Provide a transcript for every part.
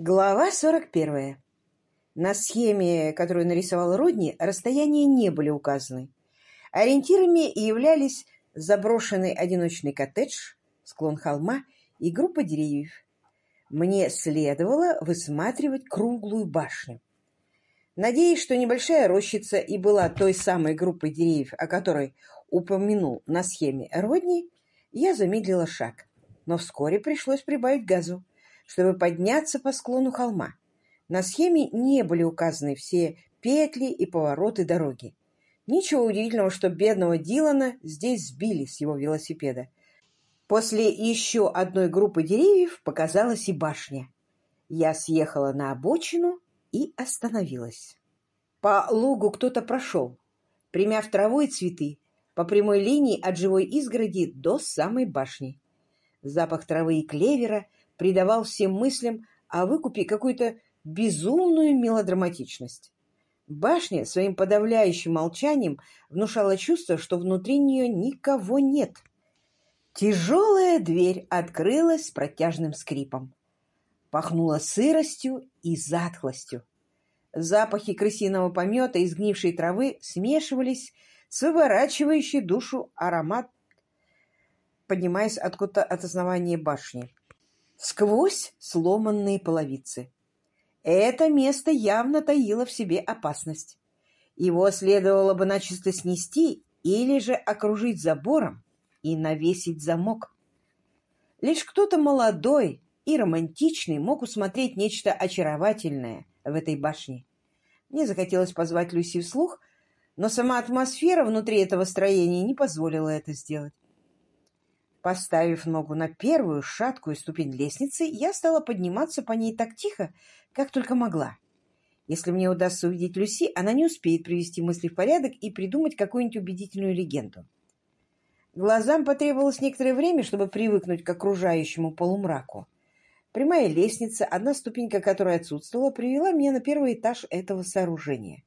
Глава 41. На схеме, которую нарисовал Родни, расстояния не были указаны. Ориентирами являлись заброшенный одиночный коттедж, склон холма и группа деревьев. Мне следовало высматривать круглую башню. Надеясь, что небольшая рощица и была той самой группой деревьев, о которой упомянул на схеме Родни, я замедлила шаг, но вскоре пришлось прибавить газу чтобы подняться по склону холма. На схеме не были указаны все петли и повороты дороги. Ничего удивительного, что бедного Дилана здесь сбили с его велосипеда. После еще одной группы деревьев показалась и башня. Я съехала на обочину и остановилась. По лугу кто-то прошел, примяв траву и цветы, по прямой линии от живой изгороди до самой башни. Запах травы и клевера придавал всем мыслям о выкупе какую-то безумную мелодраматичность. Башня своим подавляющим молчанием внушала чувство, что внутри нее никого нет. Тяжелая дверь открылась с протяжным скрипом. Пахнула сыростью и затхлостью. Запахи крысиного помета и сгнившей травы смешивались с выворачивающей душу аромат, поднимаясь откуда-то от основания башни сквозь сломанные половицы. Это место явно таило в себе опасность. Его следовало бы начисто снести или же окружить забором и навесить замок. Лишь кто-то молодой и романтичный мог усмотреть нечто очаровательное в этой башне. Мне захотелось позвать Люси вслух, но сама атмосфера внутри этого строения не позволила это сделать. Поставив ногу на первую шаткую ступень лестницы, я стала подниматься по ней так тихо, как только могла. Если мне удастся увидеть Люси, она не успеет привести мысли в порядок и придумать какую-нибудь убедительную легенду. Глазам потребовалось некоторое время, чтобы привыкнуть к окружающему полумраку. Прямая лестница, одна ступенька которой отсутствовала, привела меня на первый этаж этого сооружения.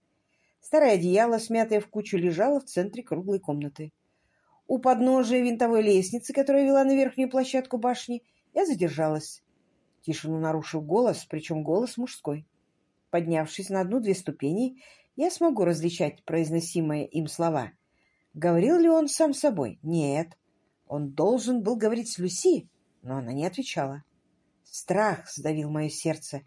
Старое одеяло, смятое в кучу, лежало в центре круглой комнаты. У подножия винтовой лестницы, которая вела на верхнюю площадку башни, я задержалась. Тишину нарушил голос, причем голос мужской. Поднявшись на одну-две ступени, я смогу различать произносимые им слова. Говорил ли он сам собой? Нет. Он должен был говорить с Люси, но она не отвечала. Страх сдавил мое сердце.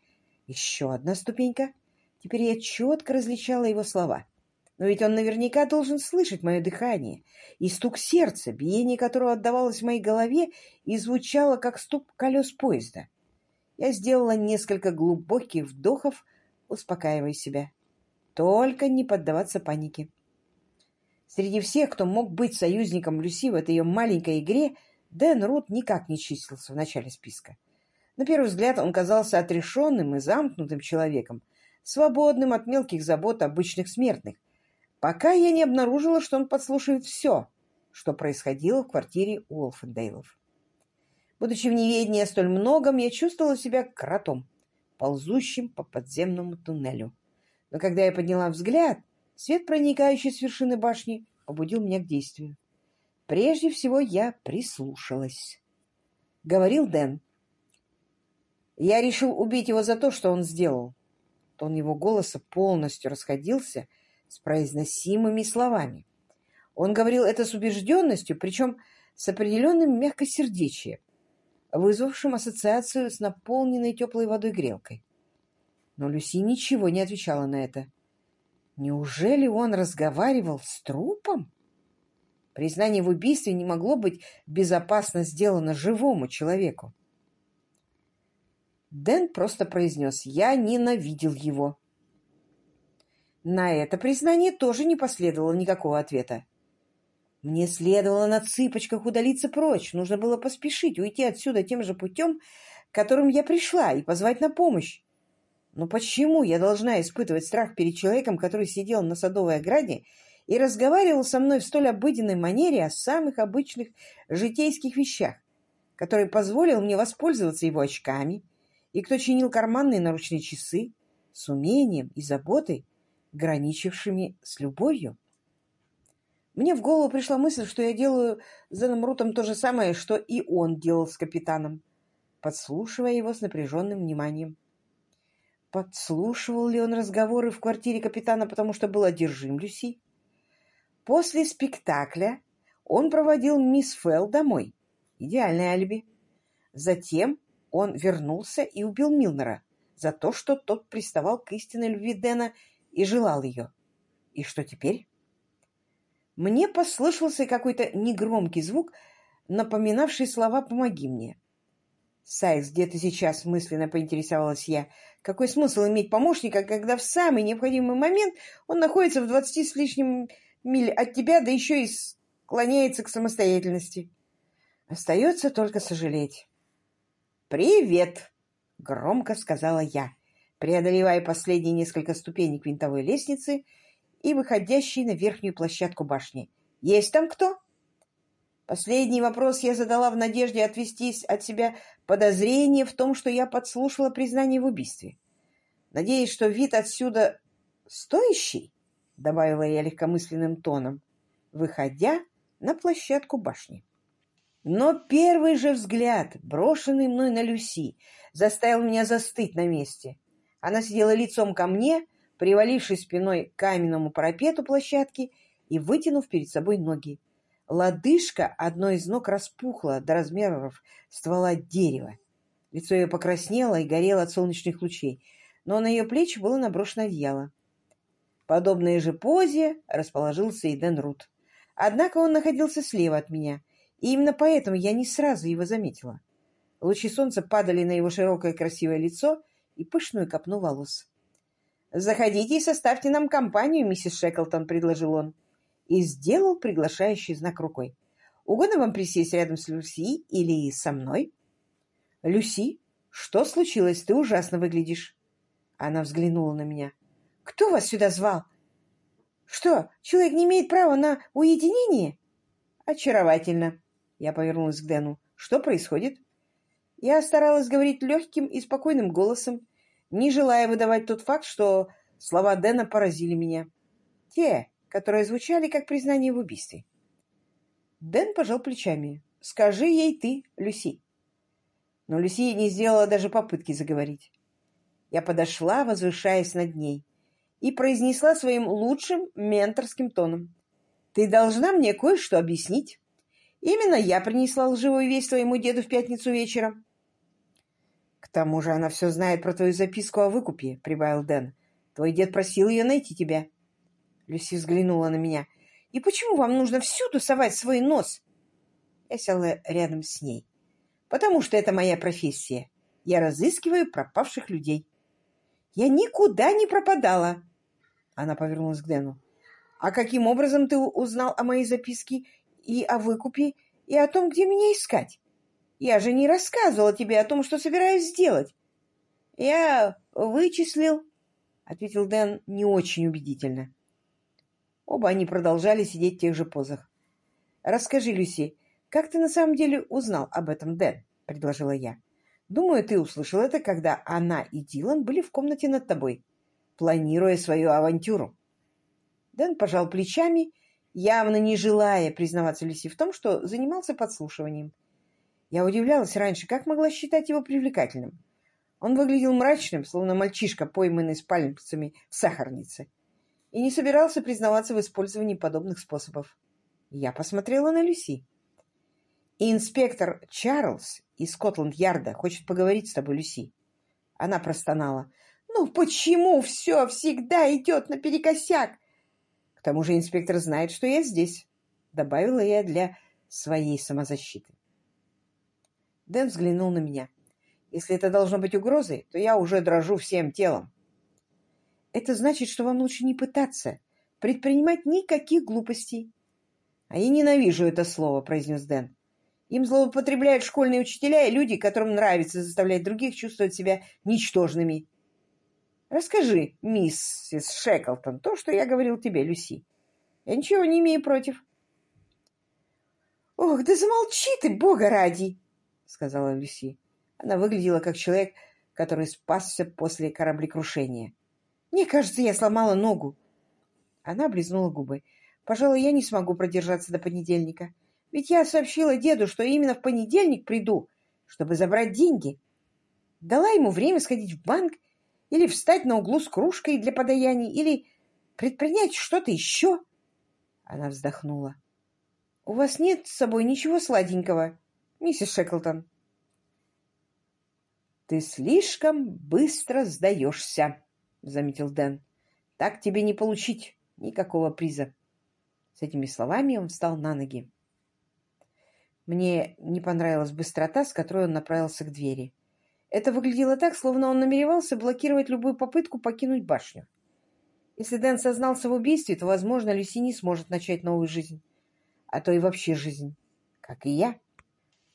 Еще одна ступенька. Теперь я четко различала его слова. Но ведь он наверняка должен слышать мое дыхание и стук сердца, биение которого отдавалось в моей голове и звучало, как стук колес поезда. Я сделала несколько глубоких вдохов, успокаивая себя. Только не поддаваться панике. Среди всех, кто мог быть союзником Люси в этой ее маленькой игре, Дэн Рут никак не числился в начале списка. На первый взгляд он казался отрешенным и замкнутым человеком, свободным от мелких забот обычных смертных, пока я не обнаружила, что он подслушивает все, что происходило в квартире Уолфендейлов. Будучи в неведении о столь многом, я чувствовала себя кротом, ползущим по подземному туннелю. Но когда я подняла взгляд, свет, проникающий с вершины башни, побудил меня к действию. Прежде всего я прислушалась. Говорил Дэн. Я решил убить его за то, что он сделал. Тон его голоса полностью расходился с произносимыми словами. Он говорил это с убежденностью, причем с определенным мягкосердечием, вызвавшим ассоциацию с наполненной теплой водой грелкой. Но Люси ничего не отвечала на это. Неужели он разговаривал с трупом? Признание в убийстве не могло быть безопасно сделано живому человеку. Дэн просто произнес «Я ненавидел его». На это признание тоже не последовало никакого ответа. Мне следовало на цыпочках удалиться прочь. Нужно было поспешить, уйти отсюда тем же путем, которым я пришла, и позвать на помощь. Но почему я должна испытывать страх перед человеком, который сидел на садовой ограде и разговаривал со мной в столь обыденной манере о самых обычных житейских вещах, который позволил мне воспользоваться его очками, и кто чинил карманные наручные часы с умением и заботой, граничившими с любовью. Мне в голову пришла мысль, что я делаю с Зеном Рутом то же самое, что и он делал с капитаном, подслушивая его с напряженным вниманием. Подслушивал ли он разговоры в квартире капитана, потому что был одержим Люси? После спектакля он проводил мисс Фелл домой. Идеальное алиби. Затем он вернулся и убил Милнера за то, что тот приставал к истинной любви Дэна и желал ее. И что теперь? Мне послышался какой-то негромкий звук, напоминавший слова «помоги мне». «Сайкс, где ты сейчас?» — мысленно поинтересовалась я. «Какой смысл иметь помощника, когда в самый необходимый момент он находится в двадцати с лишним миль от тебя, да еще и склоняется к самостоятельности?» Остается только сожалеть. «Привет!» — громко сказала я, преодолевая последние несколько ступенек винтовой лестницы и выходящей на верхнюю площадку башни. «Есть там кто?» Последний вопрос я задала в надежде отвестись от себя подозрение в том, что я подслушала признание в убийстве. Надеюсь, что вид отсюда стоящий, — добавила я легкомысленным тоном, выходя на площадку башни. Но первый же взгляд, брошенный мной на Люси, заставил меня застыть на месте. Она сидела лицом ко мне, привалившись спиной к каменному парапету площадки и вытянув перед собой ноги. Лодыжка одной из ног распухла до размеров ствола дерева. Лицо ее покраснело и горело от солнечных лучей, но на ее плечи было наброшено одеяло. В подобной же позе расположился и Дэн Рут. Однако он находился слева от меня, и именно поэтому я не сразу его заметила. Лучи солнца падали на его широкое красивое лицо и пышную копну волос. «Заходите и составьте нам компанию, миссис Шеклтон», — предложил он и сделал приглашающий знак рукой. «Угодно вам присесть рядом с Люси или со мной?» «Люси, что случилось? Ты ужасно выглядишь». Она взглянула на меня. «Кто вас сюда звал?» «Что, человек не имеет права на уединение?» «Очаровательно!» Я повернулась к Дэну. «Что происходит?» Я старалась говорить легким и спокойным голосом, не желая выдавать тот факт, что слова Дэна поразили меня. Те, которые звучали как признание в убийстве. Дэн пожал плечами. «Скажи ей ты, Люси». Но Люси не сделала даже попытки заговорить. Я подошла, возвышаясь над ней, и произнесла своим лучшим менторским тоном. «Ты должна мне кое-что объяснить. Именно я принесла лживую весть твоему деду в пятницу вечером». «К тому же она все знает про твою записку о выкупе», — прибавил Дэн. «Твой дед просил ее найти тебя». Люси взглянула на меня. «И почему вам нужно всюду совать свой нос?» Я села рядом с ней. «Потому что это моя профессия. Я разыскиваю пропавших людей». «Я никуда не пропадала!» Она повернулась к Дэну. «А каким образом ты узнал о моей записке и о выкупе, и о том, где меня искать? Я же не рассказывала тебе о том, что собираюсь сделать». «Я вычислил», — ответил Дэн не очень убедительно. Оба они продолжали сидеть в тех же позах. «Расскажи, Люси, как ты на самом деле узнал об этом, Дэн?» — предложила я. «Думаю, ты услышал это, когда она и Дилан были в комнате над тобой, планируя свою авантюру». Дэн пожал плечами, явно не желая признаваться Люси в том, что занимался подслушиванием. Я удивлялась раньше, как могла считать его привлекательным. Он выглядел мрачным, словно мальчишка, пойманный с пальцами в сахарнице и не собирался признаваться в использовании подобных способов. Я посмотрела на Люси. «Инспектор Чарльз из Скотланд-Ярда хочет поговорить с тобой, Люси». Она простонала. «Ну почему все всегда идет наперекосяк?» «К тому же инспектор знает, что я здесь», — добавила я для своей самозащиты. Дэн взглянул на меня. «Если это должно быть угрозой, то я уже дрожу всем телом. Это значит, что вам лучше не пытаться предпринимать никаких глупостей. — А я ненавижу это слово, — произнес Дэн. Им злоупотребляют школьные учителя и люди, которым нравится заставлять других чувствовать себя ничтожными. Расскажи, миссис Шеклтон, то, что я говорил тебе, Люси. Я ничего не имею против. — Ох, да замолчи ты, бога ради! — сказала Люси. Она выглядела как человек, который спасся после кораблекрушения. Мне кажется, я сломала ногу. Она облизнула губы. Пожалуй, я не смогу продержаться до понедельника. Ведь я сообщила деду, что именно в понедельник приду, чтобы забрать деньги. Дала ему время сходить в банк или встать на углу с кружкой для подаяний, или предпринять что-то еще. Она вздохнула. — У вас нет с собой ничего сладенького, миссис Шеклтон? — Ты слишком быстро сдаешься, — заметил Дэн. — Так тебе не получить никакого приза. С этими словами он встал на ноги. Мне не понравилась быстрота, с которой он направился к двери. Это выглядело так, словно он намеревался блокировать любую попытку покинуть башню. Если Дэн сознался в убийстве, то, возможно, Люси не сможет начать новую жизнь. А то и вообще жизнь. Как и я.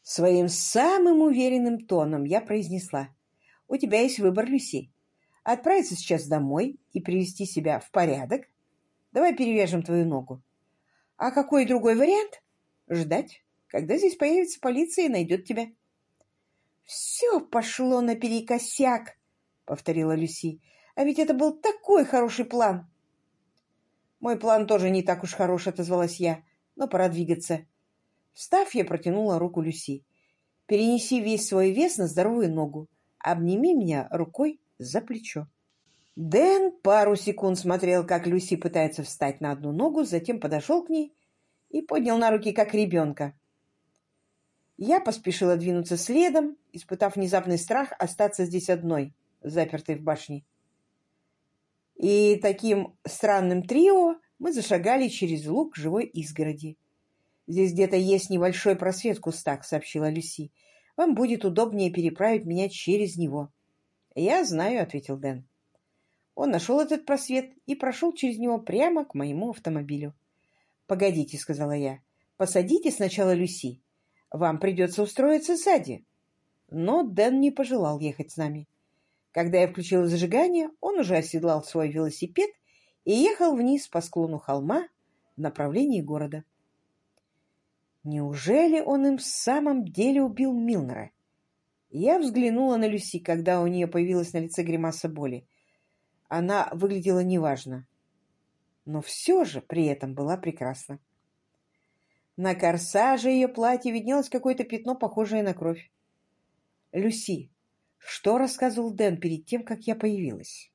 Своим самым уверенным тоном я произнесла. «У тебя есть выбор, Люси. Отправиться сейчас домой и привести себя в порядок. Давай перевяжем твою ногу. А какой другой вариант? Ждать, когда здесь появится полиция и найдет тебя». «Все пошло наперекосяк», — повторила Люси. А ведь это был такой хороший план. Мой план тоже не так уж хорош, отозвалась я, но пора двигаться. Встав, я протянула руку Люси. Перенеси весь свой вес на здоровую ногу. Обними меня рукой за плечо. Дэн пару секунд смотрел, как Люси пытается встать на одну ногу, затем подошел к ней и поднял на руки, как ребенка. Я поспешила двинуться следом, испытав внезапный страх остаться здесь одной, запертой в башне. И таким странным трио мы зашагали через луг живой изгороди. «Здесь где-то есть небольшой просвет в кустах», — сообщила Люси. «Вам будет удобнее переправить меня через него». «Я знаю», — ответил Дэн. Он нашел этот просвет и прошел через него прямо к моему автомобилю. «Погодите», — сказала я. «Посадите сначала Люси. Вам придется устроиться сзади». Но Дэн не пожелал ехать с нами. Когда я включила зажигание, он уже оседлал свой велосипед и ехал вниз по склону холма в направлении города. Неужели он им в самом деле убил Милнера? Я взглянула на Люси, когда у нее появилась на лице гримаса боли. Она выглядела неважно, но все же при этом была прекрасна. На корсаже ее платья виднелось какое-то пятно, похожее на кровь. «Люси, что рассказывал Дэн перед тем, как я появилась?